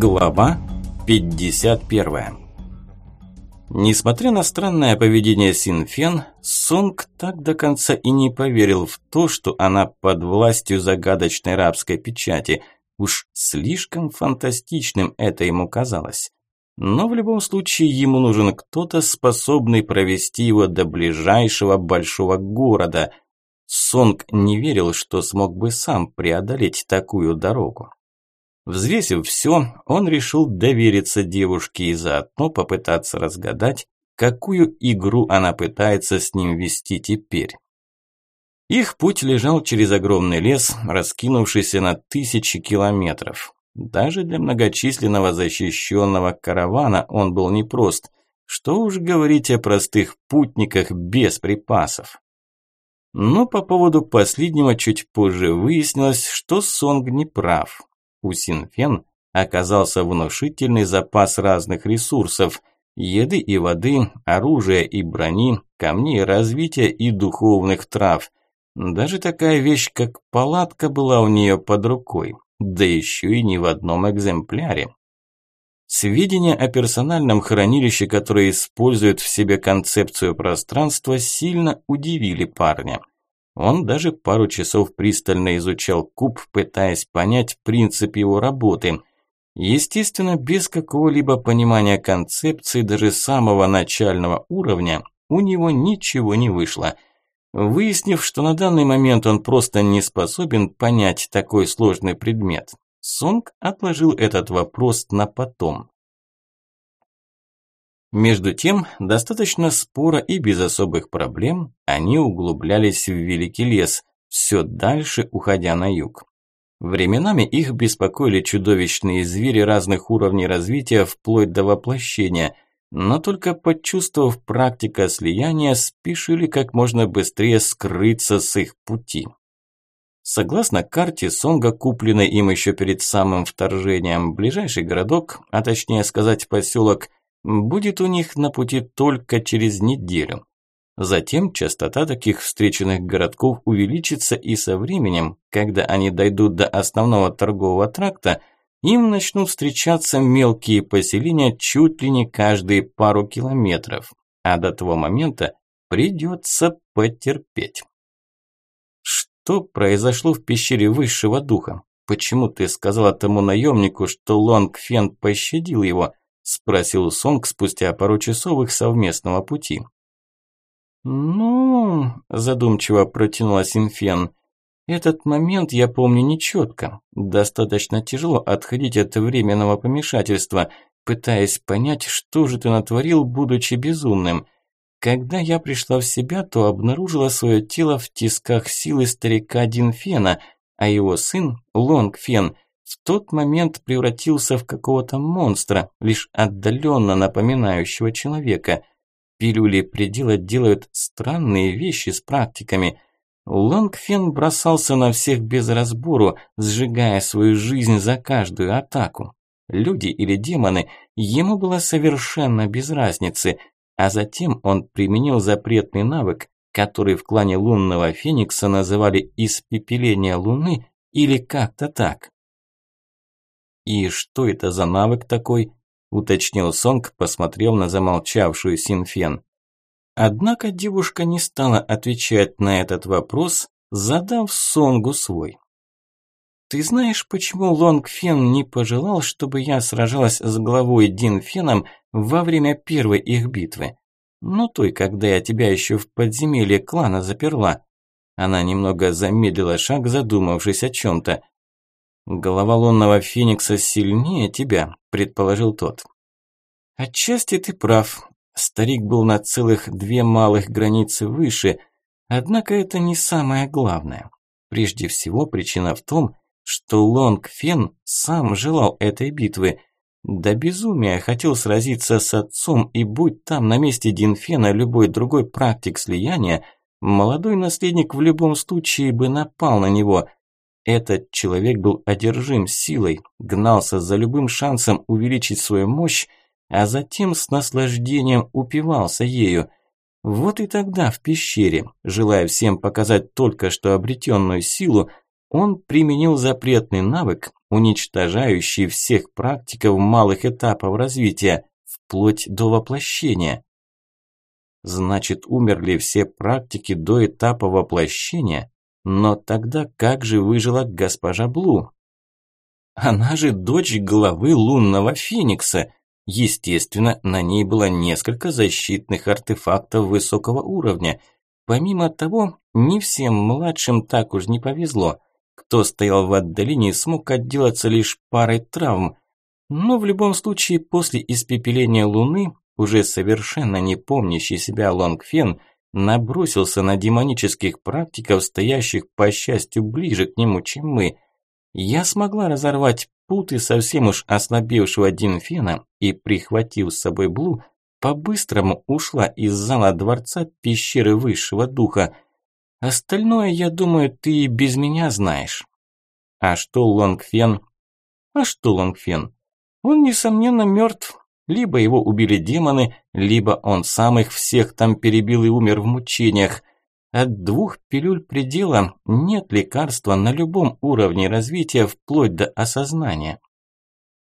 Глава 51 Несмотря на странное поведение Синфен, Сонг так до конца и не поверил в то, что она под властью загадочной рабской печати. Уж слишком фантастичным это ему казалось. Но в любом случае ему нужен кто-то, способный провести его до ближайшего большого города. Сонг не верил, что смог бы сам преодолеть такую дорогу. Взвесив все, он решил довериться девушке и заодно попытаться разгадать, какую игру она пытается с ним вести теперь. Их путь лежал через огромный лес, раскинувшийся на тысячи километров. Даже для многочисленного защищенного каравана он был непрост. Что уж говорить о простых путниках без припасов. Но по поводу последнего чуть позже выяснилось, что Сонг не прав. У Синфен оказался внушительный запас разных ресурсов – еды и воды, оружия и брони, камней развития и духовных трав. Даже такая вещь, как палатка, была у нее под рукой, да еще и не в одном экземпляре. Сведения о персональном хранилище, которое использует в себе концепцию пространства, сильно удивили парня – он даже пару часов пристально изучал куб, пытаясь понять принцип его работы. Естественно, без какого-либо понимания концепции даже самого начального уровня у него ничего не вышло. Выяснив, что на данный момент он просто не способен понять такой сложный предмет, Сонг отложил этот вопрос на потом. Между тем, достаточно спора и без особых проблем, они углублялись в великий лес, все дальше уходя на юг. Временами их беспокоили чудовищные звери разных уровней развития вплоть до воплощения, но только почувствовав практика слияния, спешили как можно быстрее скрыться с их пути. Согласно карте Сонга, купленной им еще перед самым вторжением, ближайший городок, а точнее сказать поселок, будет у них на пути только через неделю. Затем частота таких встреченных городков увеличится и со временем, когда они дойдут до основного торгового тракта, им начнут встречаться мелкие поселения чуть ли не каждые пару километров, а до того момента придется потерпеть. Что произошло в пещере высшего духа? Почему ты сказала тому наемнику, что Лонг Фен пощадил его? Спросил Сонг спустя пару часов их совместного пути. «Ну...» – задумчиво протянула Синфен. «Этот момент я помню нечетко. Достаточно тяжело отходить от временного помешательства, пытаясь понять, что же ты натворил, будучи безумным. Когда я пришла в себя, то обнаружила свое тело в тисках силы старика Динфена, а его сын, Лонгфен – в тот момент превратился в какого-то монстра, лишь отдаленно напоминающего человека. Пилюли предела делают странные вещи с практиками. Лонгфен бросался на всех без разбору, сжигая свою жизнь за каждую атаку. Люди или демоны, ему было совершенно без разницы, а затем он применил запретный навык, который в клане лунного феникса называли «испепеление луны» или как-то так. «И что это за навык такой?» – уточнил Сонг, посмотрел на замолчавшую Синфен. Однако девушка не стала отвечать на этот вопрос, задав Сонгу свой. «Ты знаешь, почему Лонг Фен не пожелал, чтобы я сражалась с главой Дин Феном во время первой их битвы? Ну, той, когда я тебя еще в подземелье клана заперла». Она немного замедлила шаг, задумавшись о чем-то. «Голова лунного феникса сильнее тебя», – предположил тот. «Отчасти ты прав. Старик был на целых две малых границы выше, однако это не самое главное. Прежде всего причина в том, что Лонг Фен сам желал этой битвы. До безумия хотел сразиться с отцом, и будь там на месте Динфена любой другой практик слияния, молодой наследник в любом случае бы напал на него – этот человек был одержим силой, гнался за любым шансом увеличить свою мощь, а затем с наслаждением упивался ею. Вот и тогда в пещере, желая всем показать только что обретенную силу, он применил запретный навык, уничтожающий всех практиков малых этапов развития, вплоть до воплощения. Значит, умерли все практики до этапа воплощения? Но тогда как же выжила госпожа Блу? Она же дочь главы лунного феникса. Естественно, на ней было несколько защитных артефактов высокого уровня. Помимо того, не всем младшим так уж не повезло. Кто стоял в отдалении, смог отделаться лишь парой травм. Но в любом случае, после испепеления Луны, уже совершенно не помнящий себя Лонгфен, набросился на демонических практиков, стоящих, по счастью, ближе к нему, чем мы – я смогла разорвать путы совсем уж ослабевшего Динфена и, прихватив с собой Блу, по-быстрому ушла из зала дворца пещеры высшего духа. Остальное, я думаю, ты и без меня знаешь. А что Лонгфен? А что Лонгфен? Он, несомненно, мертв. Либо его убили демоны, либо он сам их всех там перебил и умер в мучениях. От двух пилюль предела нет лекарства на любом уровне развития вплоть до осознания.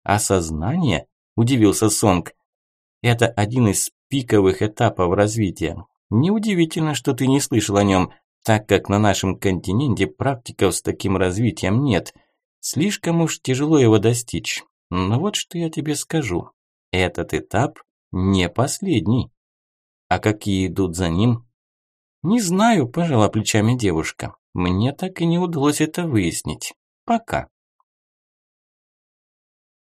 Осознание? Удивился Сонг. Это один из пиковых этапов развития. Неудивительно, что ты не слышал о нем, так как на нашем континенте практиков с таким развитием нет. Слишком уж тяжело его достичь. Но вот что я тебе скажу. Этот этап не последний. А какие идут за ним, «Не знаю», – пожала плечами девушка. «Мне так и не удалось это выяснить. Пока».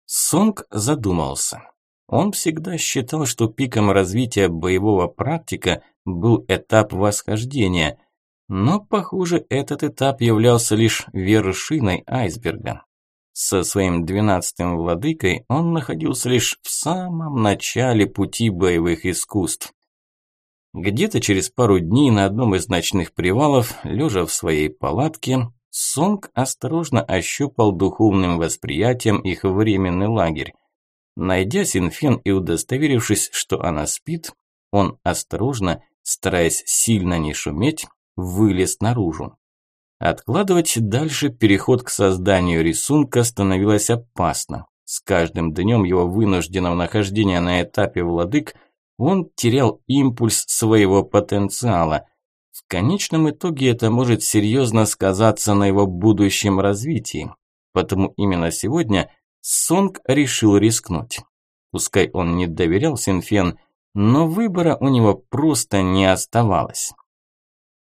Сонг задумался. Он всегда считал, что пиком развития боевого практика был этап восхождения, но, похоже, этот этап являлся лишь вершиной айсберга. Со своим двенадцатым владыкой он находился лишь в самом начале пути боевых искусств. Где-то через пару дней на одном из ночных привалов, лежа в своей палатке, Сонг осторожно ощупал духовным восприятием их временный лагерь. Найдя Синфен и удостоверившись, что она спит, он осторожно, стараясь сильно не шуметь, вылез наружу. Откладывать дальше переход к созданию рисунка становилось опасно. С каждым днем его вынужденного нахождения на этапе владык он терял импульс своего потенциала. В конечном итоге это может серьезно сказаться на его будущем развитии. Потому именно сегодня Сонг решил рискнуть. Пускай он не доверял Синфен, но выбора у него просто не оставалось.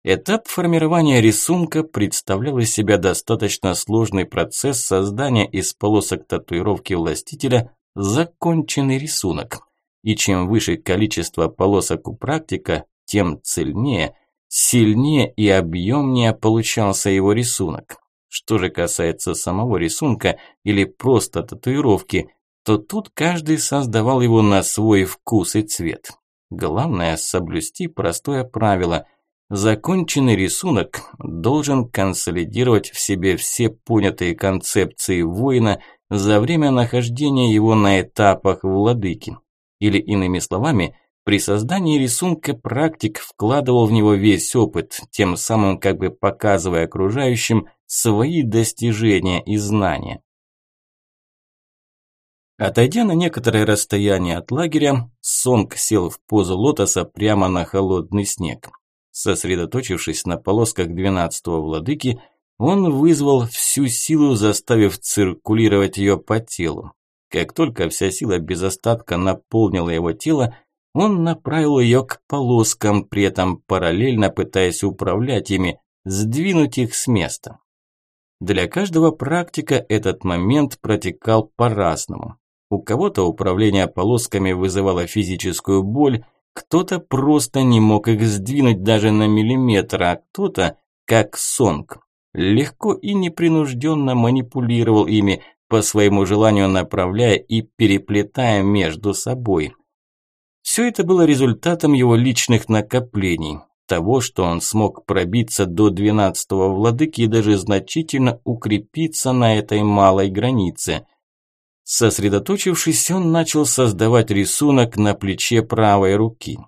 Этап формирования рисунка представлял из себя достаточно сложный процесс создания из полосок татуировки властителя законченный рисунок и чем выше количество полосок у практика, тем цельнее, сильнее и объемнее получался его рисунок. Что же касается самого рисунка или просто татуировки, то тут каждый создавал его на свой вкус и цвет. Главное – соблюсти простое правило. Законченный рисунок должен консолидировать в себе все понятые концепции воина за время нахождения его на этапах владыки. Или иными словами, при создании рисунка практик вкладывал в него весь опыт, тем самым как бы показывая окружающим свои достижения и знания. Отойдя на некоторое расстояние от лагеря, Сонг сел в позу лотоса прямо на холодный снег. Сосредоточившись на полосках двенадцатого владыки, он вызвал всю силу, заставив циркулировать ее по телу. Как только вся сила без остатка наполнила его тело, он направил ее к полоскам, при этом параллельно пытаясь управлять ими, сдвинуть их с места. Для каждого практика этот момент протекал по-разному. У кого-то управление полосками вызывало физическую боль, кто-то просто не мог их сдвинуть даже на миллиметр, а кто-то, как Сонг, легко и непринужденно манипулировал ими, по своему желанию направляя и переплетая между собой. Все это было результатом его личных накоплений, того, что он смог пробиться до двенадцатого владыки и даже значительно укрепиться на этой малой границе. Сосредоточившись, он начал создавать рисунок на плече правой руки.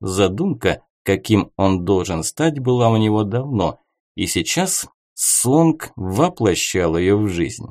Задумка, каким он должен стать, была у него давно, и сейчас Сонг воплощал ее в жизнь.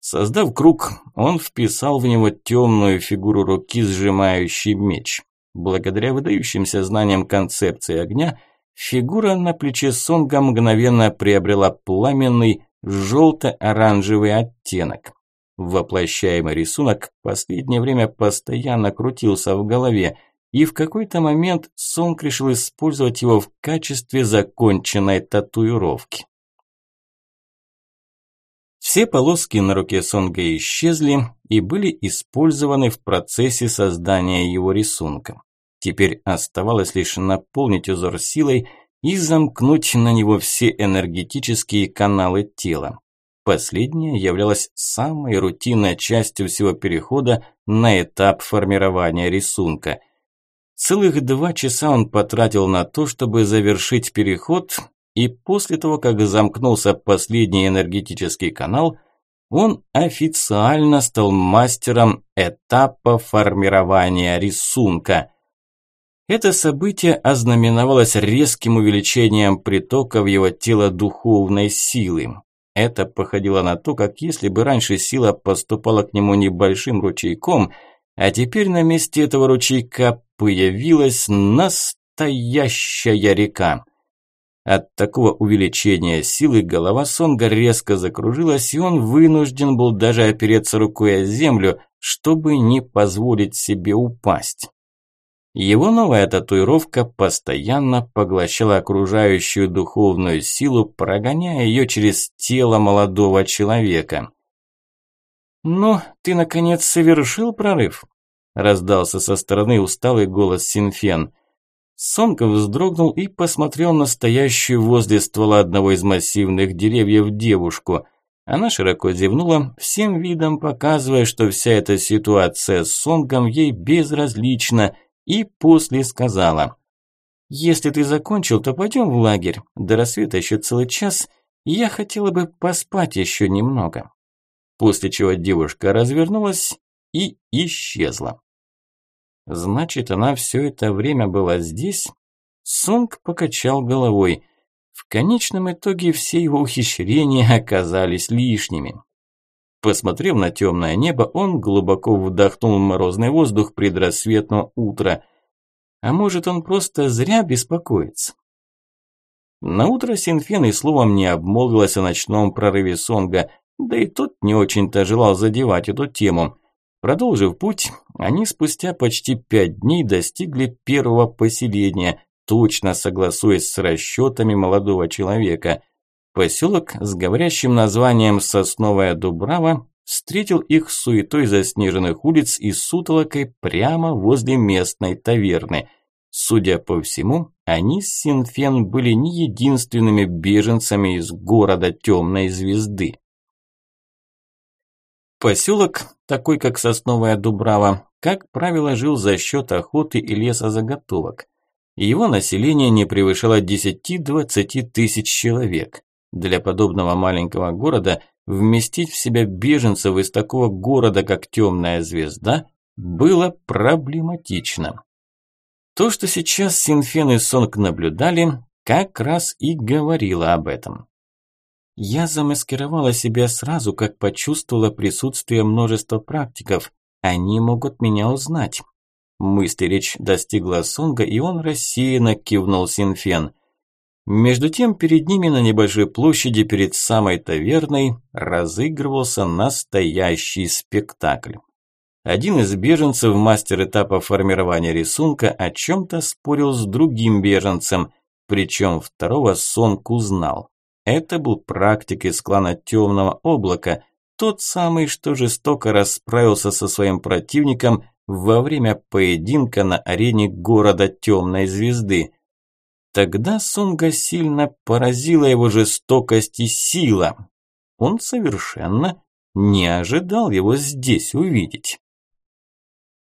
Создав круг, он вписал в него темную фигуру руки, сжимающей меч. Благодаря выдающимся знаниям концепции огня, фигура на плече Сонга мгновенно приобрела пламенный желто-оранжевый оттенок. Воплощаемый рисунок в последнее время постоянно крутился в голове, и в какой-то момент Сонг решил использовать его в качестве законченной татуировки. Все полоски на руке Сонга исчезли и были использованы в процессе создания его рисунка. Теперь оставалось лишь наполнить узор силой и замкнуть на него все энергетические каналы тела. Последняя являлась самой рутинной частью всего перехода на этап формирования рисунка. Целых два часа он потратил на то, чтобы завершить переход, и после того, как замкнулся последний энергетический канал, он официально стал мастером этапа формирования рисунка. Это событие ознаменовалось резким увеличением притока в его тело духовной силы. Это походило на то, как если бы раньше сила поступала к нему небольшим ручейком, а теперь на месте этого ручейка появилась настоящая река. От такого увеличения силы голова Сонга резко закружилась, и он вынужден был даже опереться рукой о землю, чтобы не позволить себе упасть. Его новая татуировка постоянно поглощала окружающую духовную силу, прогоняя ее через тело молодого человека. «Ну, ты, наконец, совершил прорыв?» – раздался со стороны усталый голос Синфен. Сонка вздрогнул и посмотрел на стоящую возле ствола одного из массивных деревьев девушку. Она широко зевнула, всем видом показывая, что вся эта ситуация с Сонгом ей безразлична – и после сказала «Если ты закончил, то пойдем в лагерь. До рассвета еще целый час, я хотела бы поспать еще немного». После чего девушка развернулась и исчезла. Значит, она все это время была здесь? Сонг покачал головой. В конечном итоге все его ухищрения оказались лишними. Посмотрев на темное небо, он глубоко вдохнул морозный воздух предрассветного утра. А может, он просто зря беспокоится? На утро Синфен и словом не обмолвилась о ночном прорыве Сонга, да и тот не очень-то желал задевать эту тему. Продолжив путь, они спустя почти пять дней достигли первого поселения, точно согласуясь с расчетами молодого человека – Поселок с говорящим названием Сосновая Дубрава встретил их суетой заснеженных улиц и сутолокой прямо возле местной таверны. Судя по всему, они с Синфен были не единственными беженцами из города Темной Звезды. Поселок, такой как Сосновая Дубрава, как правило, жил за счет охоты и лесозаготовок. Его население не превышало 10-20 тысяч человек. Для подобного маленького города вместить в себя беженцев из такого города, как Темная Звезда, было проблематично. То, что сейчас Синфен и Сонг наблюдали, как раз и говорило об этом. Я замаскировала себя сразу, как почувствовала присутствие множества практиков. Они могут меня узнать. Мысли речь достигла Сонга, и он рассеянно кивнул Синфен – между тем, перед ними на небольшой площади перед самой таверной разыгрывался настоящий спектакль. Один из беженцев, мастер этапа формирования рисунка, о чем-то спорил с другим беженцем, причем второго Сонг узнал. Это был практик из клана Темного Облака, тот самый, что жестоко расправился со своим противником во время поединка на арене города Темной Звезды. Тогда Сунга сильно поразила его жестокость и сила. Он совершенно не ожидал его здесь увидеть.